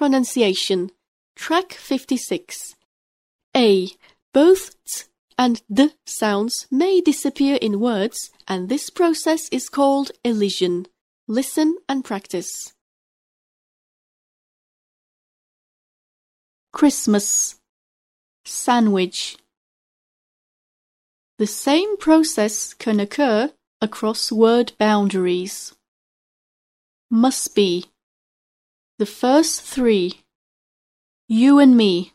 pronunciation. Track 56. A. Both t and d sounds may disappear in words, and this process is called elision. Listen and practice. Christmas Sandwich The same process can occur across word boundaries. Must be The first three You and me